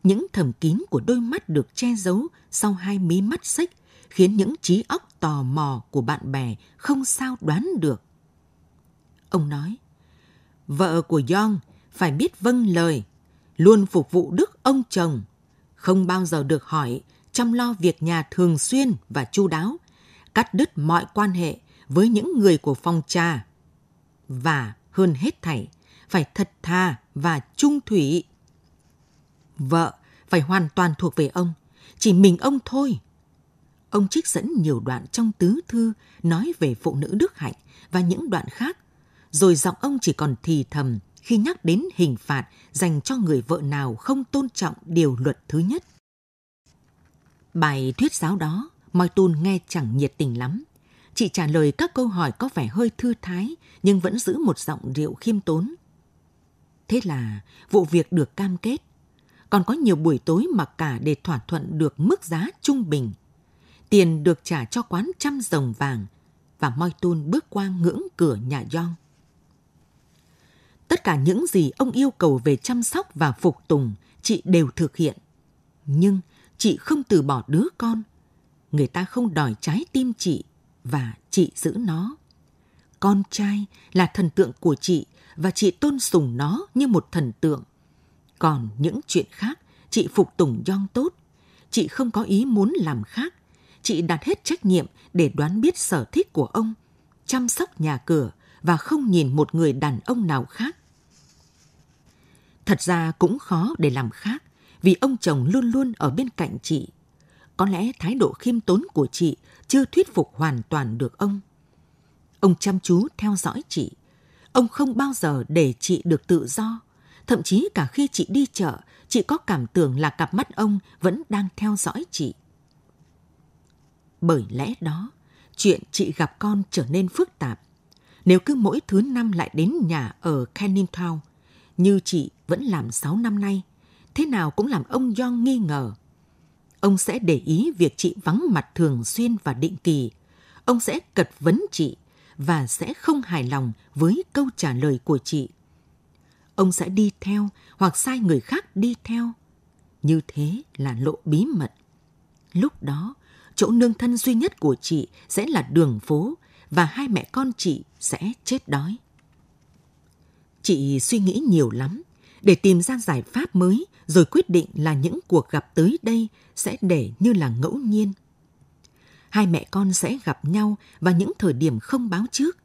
những thầm kín của đôi mắt được che giấu sau hai mí mắt xích khiến những trí óc tò mò của bạn bè không sao đoán được. Ông nói, vợ của Yong phải biết vâng lời, luôn phục vụ đức ông chồng không bao giờ được hỏi, chăm lo việc nhà thường xuyên và chu đáo, cắt đứt mọi quan hệ với những người của phòng trà. Và hơn hết thảy, phải thật thà và trung thủy. Vợ phải hoàn toàn thuộc về ông, chỉ mình ông thôi. Ông trích dẫn nhiều đoạn trong tứ thư nói về phụ nữ đức hạnh và những đoạn khác, rồi giọng ông chỉ còn thì thầm khi nhắc đến hình phạt dành cho người vợ nào không tôn trọng điều luật thứ nhất. Bài thuyết giáo đó, Moi Tun nghe chẳng nhiệt tình lắm. Chị trả lời các câu hỏi có vẻ hơi thư thái, nhưng vẫn giữ một giọng điệu khiêm tốn. Thế là vụ việc được cam kết. Còn có nhiều buổi tối mà cả để thỏa thuận được mức giá trung bình. Tiền được trả cho quán trăm rồng vàng và Moi Tun bước qua ngưỡng cửa nhà Yong. Tất cả những gì ông yêu cầu về chăm sóc và phục tùng, chị đều thực hiện. Nhưng chị không từ bỏ đứa con. Người ta không đòi trái tim chị và chị giữ nó. Con trai là thần tượng của chị và chị tôn sùng nó như một thần tượng. Còn những chuyện khác, chị phục tùng Yong tốt. Chị không có ý muốn làm khác. Chị đặt hết trách nhiệm để đoán biết sở thích của ông, chăm sóc nhà cửa và không nhìn một người đàn ông nào khác. Thật ra cũng khó để làm khác vì ông chồng luôn luôn ở bên cạnh chị. Có lẽ thái độ khiêm tốn của chị chưa thuyết phục hoàn toàn được ông. Ông chăm chú theo dõi chị. Ông không bao giờ để chị được tự do. Thậm chí cả khi chị đi chợ, chị có cảm tưởng là cặp mắt ông vẫn đang theo dõi chị. Bởi lẽ đó, chuyện chị gặp con trở nên phức tạp. Nếu cứ mỗi thứ năm lại đến nhà ở Canning Town, như chị vẫn làm 6 năm nay, thế nào cũng làm ông Yong nghi ngờ. Ông sẽ để ý việc chị vắng mặt thường xuyên và định kỳ. Ông sẽ cật vấn chị và sẽ không hài lòng với câu trả lời của chị. Ông sẽ đi theo hoặc sai người khác đi theo. Như thế là lộ bí mật. Lúc đó, chỗ nương thân duy nhất của chị sẽ là đường phố và hai mẹ con chị sẽ chết đói. Chị suy nghĩ nhiều lắm để tìm ra giải pháp mới rồi quyết định là những cuộc gặp tới đây sẽ để như là ngẫu nhiên. Hai mẹ con sẽ gặp nhau vào những thời điểm không báo trước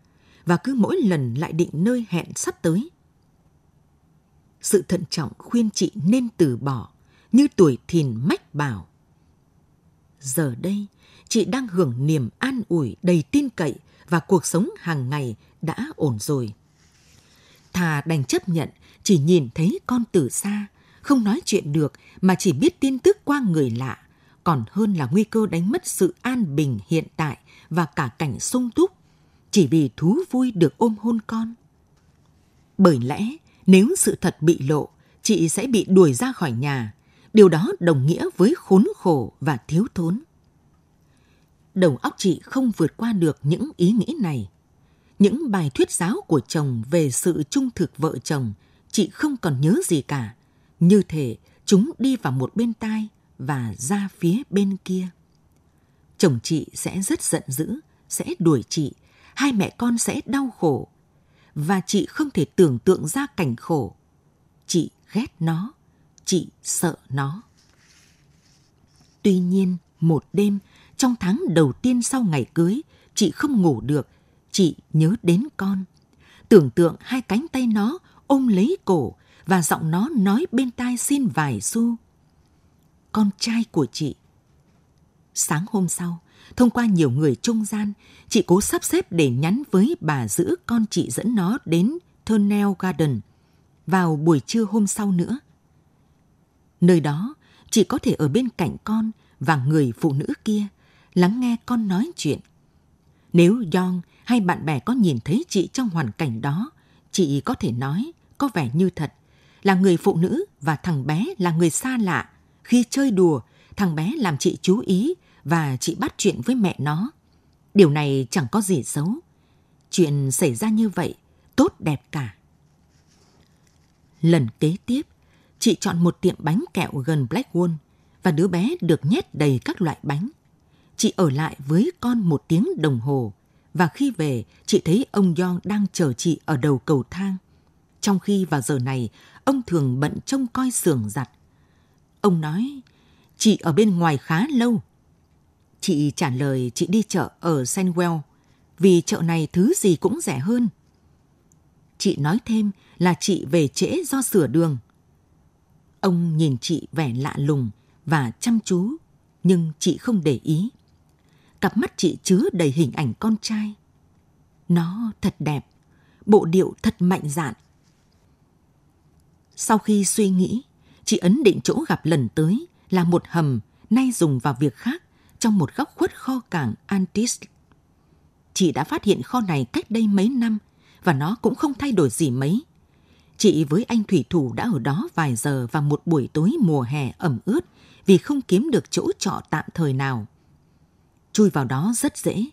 và cứ mỗi lần lại định nơi hẹn sắp tới. Sự thận trọng khuyên chị nên từ bỏ, như tuổi thìn mách bảo. Giờ đây, chị đang hưởng niềm an ủi đầy tin cậy và cuộc sống hàng ngày đã ổn rồi. Thà đành chấp nhận chỉ nhìn thấy con từ xa, không nói chuyện được mà chỉ biết tin tức qua người lạ, còn hơn là nguy cơ đánh mất sự an bình hiện tại và cả cảnh sung túc, chỉ vì thú vui được ôm hôn con. Bởi lẽ, nếu sự thật bị lộ, chị sẽ bị đuổi ra khỏi nhà. Điều đó đồng nghĩa với khốn khổ và thiếu thốn. Đầu óc chị không vượt qua được những ý nghĩ này. Những bài thuyết giáo của chồng về sự trung thực vợ chồng, chị không còn nhớ gì cả. Như thể chúng đi vào một bên tai và ra phía bên kia. Chồng chị sẽ rất giận dữ, sẽ đuổi chị, hai mẹ con sẽ đau khổ. Và chị không thể tưởng tượng ra cảnh khổ. Chị ghét nó, chị sợ nó. Tuy nhiên, một đêm, trong tháng đầu tiên sau ngày cưới, chị không ngủ được chị nhớ đến con. Tưởng tượng hai cánh tay nó ôm lấy cổ và giọng nó nói bên tai xin vài xu. Con trai của chị. Sáng hôm sau, thông qua nhiều người trung gian, chị cố sắp xếp để nhắn với bà giữ con chị dẫn nó đến Turnell Garden vào buổi trưa hôm sau nữa. Nơi đó, chị có thể ở bên cạnh con và người phụ nữ kia, lắng nghe con nói chuyện. Nếu Yong hay bạn bè có nhìn thấy chị trong hoàn cảnh đó, chị có thể nói có vẻ như thật là người phụ nữ và thằng bé là người xa lạ. Khi chơi đùa, thằng bé làm chị chú ý và chị bắt chuyện với mẹ nó. Điều này chẳng có gì xấu. Chuyện xảy ra như vậy, tốt đẹp cả. Lần kế tiếp, chị chọn một tiệm bánh kẹo gần Blackwall và đứa bé được nhét đầy các loại bánh. Chị ở lại với con một tiếng đồng hồ và khi về, chị thấy ông Yong đang chờ chị ở đầu cầu thang. Trong khi vào giờ này, ông thường bận trông coi xưởng giặt. Ông nói, chị ở bên ngoài khá lâu. Chị trả lời chị đi chợ ở Sandwell vì chợ này thứ gì cũng rẻ hơn. Chị nói thêm là chị về trễ do sửa đường. Ông nhìn chị vẻ lạ lùng và chăm chú, nhưng chị không để ý. Cặp mắt chị chứa đầy hình ảnh con trai. Nó thật đẹp, bộ điệu thật mạnh dạn. Sau khi suy nghĩ, chị ấn định chỗ gặp lần tới là một hầm nay dùng vào việc khác trong một góc khuất kho cảng Antis. Chị đã phát hiện kho này cách đây mấy năm và nó cũng không thay đổi gì mấy. Chị với anh thủy thủ đã ở đó vài giờ vào một buổi tối mùa hè ẩm ướt vì không kiếm được chỗ trọ tạm thời nào. Chui vào đó rất dễ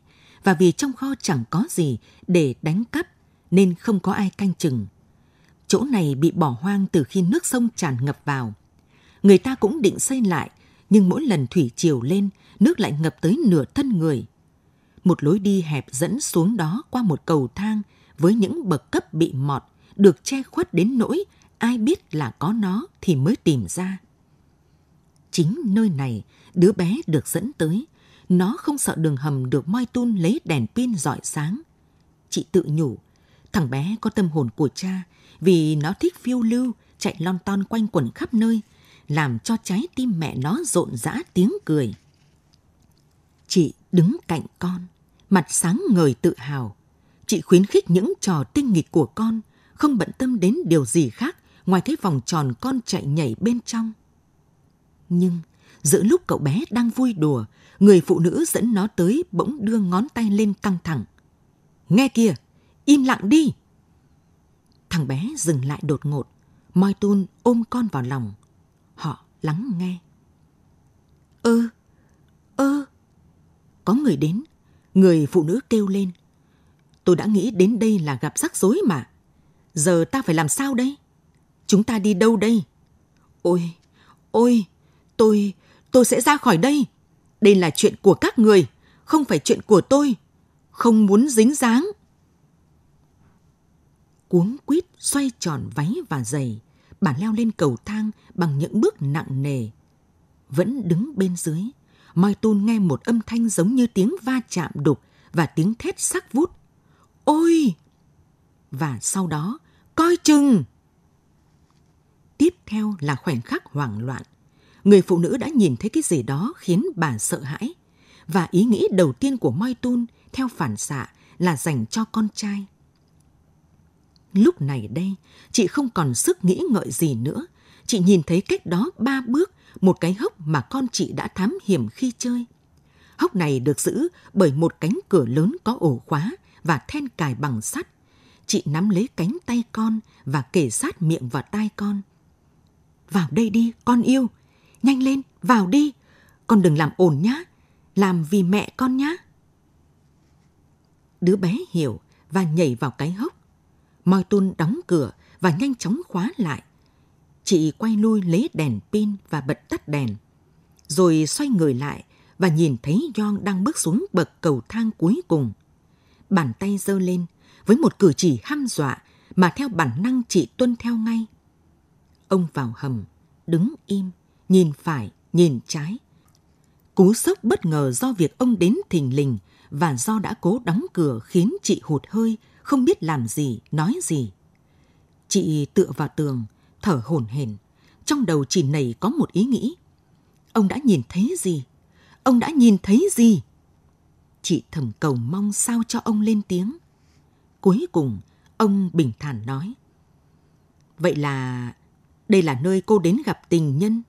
và vì trong kho chẳng có gì để đánh cắp nên không có ai canh chừng. Chỗ này bị bỏ hoang từ khi nước sông tràn ngập vào. Người ta cũng định xây lại, nhưng mỗi lần thủy triều lên, nước lại ngập tới nửa thân người. Một lối đi hẹp dẫn xuống đó qua một cầu thang với những bậc cấp bị mọt, được che khuất đến nỗi ai biết là có nó thì mới tìm ra. Chính nơi này, đứa bé được dẫn tới, nó không sợ đường hầm được moi tun lấy đèn pin rọi sáng. Chị tự nhủ, thằng bé có tâm hồn của cha vì nó thích phiêu lưu, chạy lon ton quanh quẩn khắp nơi, làm cho trái tim mẹ nó rộn rã tiếng cười. Chị đứng cạnh con, mặt sáng ngời tự hào. Chị khuyến khích những trò tinh nghịch của con, không bận tâm đến điều gì khác ngoài cái vòng tròn con chạy nhảy bên trong. Nhưng giữa lúc cậu bé đang vui đùa, người phụ nữ dẫn nó tới bỗng đưa ngón tay lên căng thẳng. Nghe kìa, im lặng đi! Thằng bé dừng lại đột ngột, Moi Tun ôm con vào lòng. Họ lắng nghe. Ơ, ơ, có người đến, người phụ nữ kêu lên. Tôi đã nghĩ đến đây là gặp rắc rối mà. Giờ ta phải làm sao đây? Chúng ta đi đâu đây? Ôi, ôi, tôi, tôi sẽ ra khỏi đây. Đây là chuyện của các người, không phải chuyện của tôi. Không muốn dính dáng. Cuống quýt xoay tròn váy và giày, bà leo lên cầu thang bằng những bước nặng nề. Vẫn đứng bên dưới, mai Tun nghe một âm thanh giống như tiếng va chạm đục và tiếng thét sắc vút. Ôi! Và sau đó, coi chừng! Tiếp theo là khoảnh khắc hoảng loạn. Người phụ nữ đã nhìn thấy cái gì đó khiến bà sợ hãi. Và ý nghĩ đầu tiên của Moi Tun theo phản xạ là dành cho con trai. Lúc này đây, chị không còn sức nghĩ ngợi gì nữa. Chị nhìn thấy cách đó ba bước, một cái hốc mà con chị đã thám hiểm khi chơi. Hốc này được giữ bởi một cánh cửa lớn có ổ khóa và then cài bằng sắt. Chị nắm lấy cánh tay con và kể sát miệng và tai con. Vào đây đi, con yêu. Nhanh lên, vào đi. Con đừng làm ồn nhá. Làm vì mẹ con nhá. Đứa bé hiểu và nhảy vào cái hốc. Moi Tun đóng cửa và nhanh chóng khóa lại. Chị quay lui lấy đèn pin và bật tắt đèn. Rồi xoay người lại và nhìn thấy Yong đang bước xuống bậc cầu thang cuối cùng. Bàn tay giơ lên với một cử chỉ hăm dọa mà theo bản năng chị tuân theo ngay. Ông vào hầm, đứng im, nhìn phải, nhìn trái. Cú sốc bất ngờ do việc ông đến thình lình và do đã cố đóng cửa khiến chị hụt hơi không biết làm gì, nói gì. Chị tựa vào tường, thở hổn hển. Trong đầu chỉ nảy có một ý nghĩ. Ông đã nhìn thấy gì? Ông đã nhìn thấy gì? Chị thầm cầu mong sao cho ông lên tiếng. Cuối cùng, ông bình thản nói. Vậy là đây là nơi cô đến gặp tình nhân.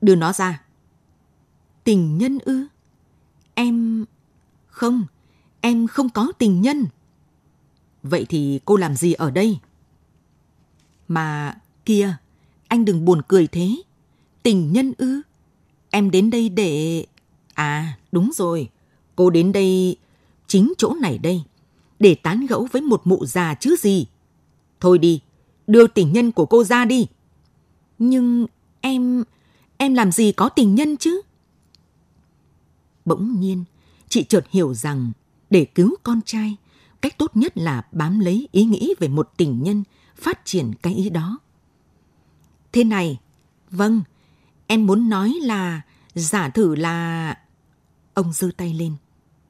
Đưa nó ra. Tình nhân ư? Em... Không, em không có tình nhân. Vậy thì cô làm gì ở đây? Mà kia, anh đừng buồn cười thế. Tình nhân ư? Em đến đây để... À, đúng rồi. Cô đến đây chính chỗ này đây. Để tán gẫu với một mụ già chứ gì. Thôi đi, đưa tình nhân của cô ra đi. Nhưng em... Em làm gì có tình nhân chứ? Bỗng nhiên, chị chợt hiểu rằng để cứu con trai, cách tốt nhất là bám lấy ý nghĩ về một tình nhân, phát triển cái ý đó. Thế này, vâng, Em muốn nói là, giả thử là... Ông giơ tay lên.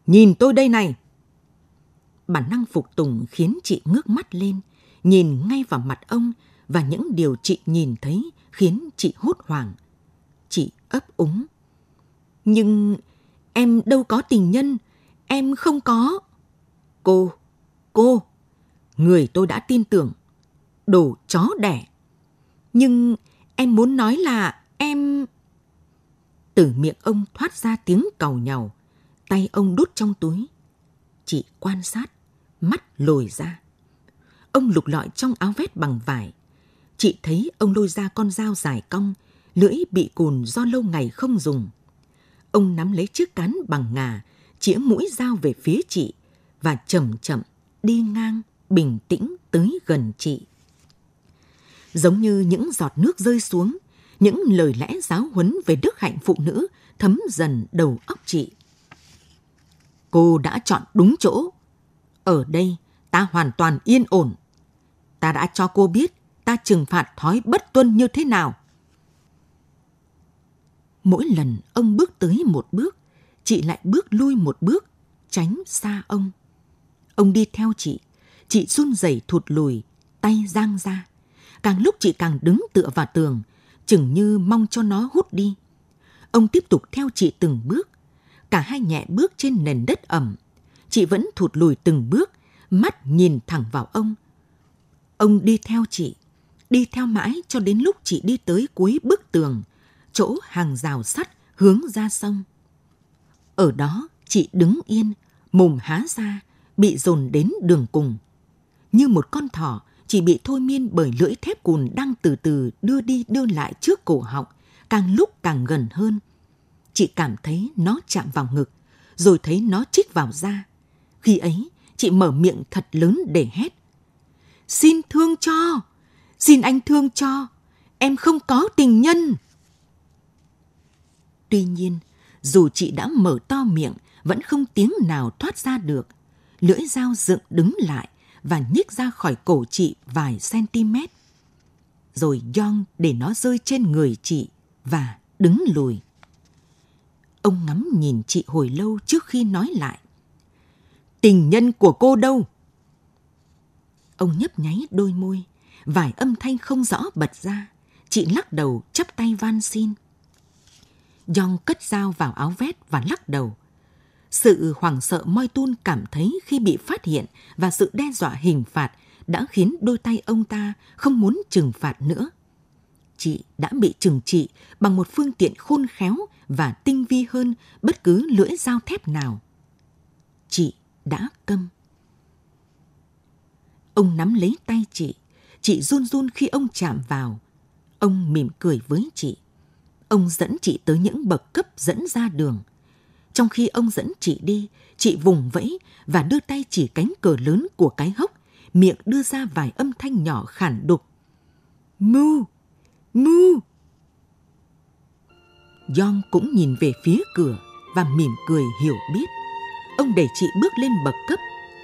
Nhìn tôi đây này. Bản năng phục tùng khiến chị ngước mắt lên, nhìn ngay vào mặt ông và những điều chị nhìn thấy khiến chị hốt hoảng. Chị ấp úng. Nhưng em đâu có tình nhân, em không có. Cô, cô, người tôi đã tin tưởng, đồ chó đẻ. Nhưng em muốn nói là em... Từ miệng ông thoát ra tiếng cầu nhàu, tay ông đút trong túi. Chị quan sát, mắt lồi ra. Ông lục lọi trong áo vest bằng vải. Chị thấy ông lôi ra con dao dài cong, lưỡi bị cùn do lâu ngày không dùng. Ông nắm lấy chiếc cán bằng ngà, chĩa mũi dao về phía chị và chậm chậm đi ngang bình tĩnh tới gần chị. Giống như những giọt nước rơi xuống, những lời lẽ giáo huấn về đức hạnh phụ nữ thấm dần đầu óc chị. Cô đã chọn đúng chỗ. Ở đây ta hoàn toàn yên ổn. Ta đã cho cô biết ta trừng phạt thói bất tuân như thế nào. Mỗi lần ông bước tới một bước, chị lại bước lui một bước, tránh xa ông. Ông đi theo chị, chị run rẩy thụt lùi, tay giang ra. Càng lúc chị càng đứng tựa vào tường, chừng như mong cho nó hút đi. Ông tiếp tục theo chị từng bước. Cả hai nhẹ bước trên nền đất ẩm. Chị vẫn thụt lùi từng bước, mắt nhìn thẳng vào ông. Ông đi theo chị, đi theo mãi cho đến lúc chị đi tới cuối bức tường, chỗ hàng rào sắt hướng ra sông. Ở đó, chị đứng yên, mồm há ra, bị dồn đến đường cùng. Như một con thỏ, chỉ bị thôi miên bởi lưỡi thép cùn đang từ từ đưa đi đưa lại trước cổ họng, càng lúc càng gần hơn. Chị cảm thấy nó chạm vào ngực, rồi thấy nó chích vào da. Khi ấy, chị mở miệng thật lớn để hét. Xin thương cho, xin anh thương cho, em không có tình nhân. Tuy nhiên, dù chị đã mở to miệng, vẫn không tiếng nào thoát ra được. Lưỡi dao dựng đứng lại và nhích ra khỏi cổ chị vài cm. Rồi yong để nó rơi trên người chị và đứng lùi. Ông ngắm nhìn chị hồi lâu trước khi nói lại. Tình nhân của cô đâu? Ông nhấp nháy đôi môi, vài âm thanh không rõ bật ra. Chị lắc đầu chắp tay van xin. Yong cất dao vào áo vest và lắc đầu. Sự hoảng sợ Moi Tun cảm thấy khi bị phát hiện và sự đe dọa hình phạt đã khiến đôi tay ông ta không muốn trừng phạt nữa. Chị đã bị trừng trị bằng một phương tiện khôn khéo và tinh vi hơn bất cứ lưỡi dao thép nào. Chị đã câm. Ông nắm lấy tay chị, chị run run khi ông chạm vào. Ông mỉm cười với chị. Ông dẫn chị tới những bậc cấp dẫn ra đường. Trong khi ông dẫn chị đi, chị vùng vẫy và đưa tay chỉ cánh cờ lớn của cái hốc, miệng đưa ra vài âm thanh nhỏ khản đục. Mu! Mu! Yong cũng nhìn về phía cửa và mỉm cười hiểu biết. Ông để chị bước lên bậc cấp,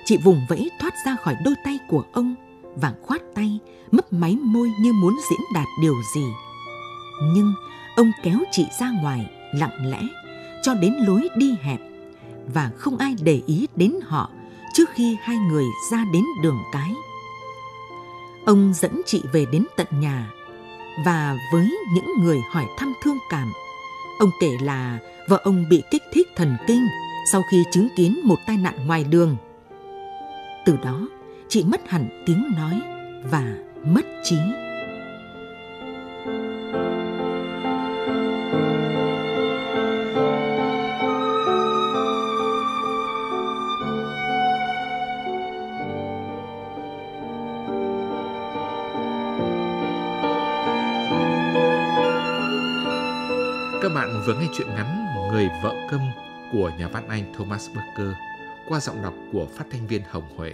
chị vùng vẫy thoát ra khỏi đôi tay của ông và khoát tay, mấp máy môi như muốn diễn đạt điều gì. Nhưng ông kéo chị ra ngoài lặng lẽ cho đến lối đi hẹp và không ai để ý đến họ trước khi hai người ra đến đường cái. Ông dẫn chị về đến tận nhà và với những người hỏi thăm thương cảm, ông kể là vợ ông bị kích thích thần kinh sau khi chứng kiến một tai nạn ngoài đường. Từ đó, chị mất hẳn tiếng nói và mất trí. Bạn vừa nghe chuyện ngắn Người vợ câm của nhà văn Anh Thomas Berger qua giọng đọc của phát thanh viên Hồng Huệ.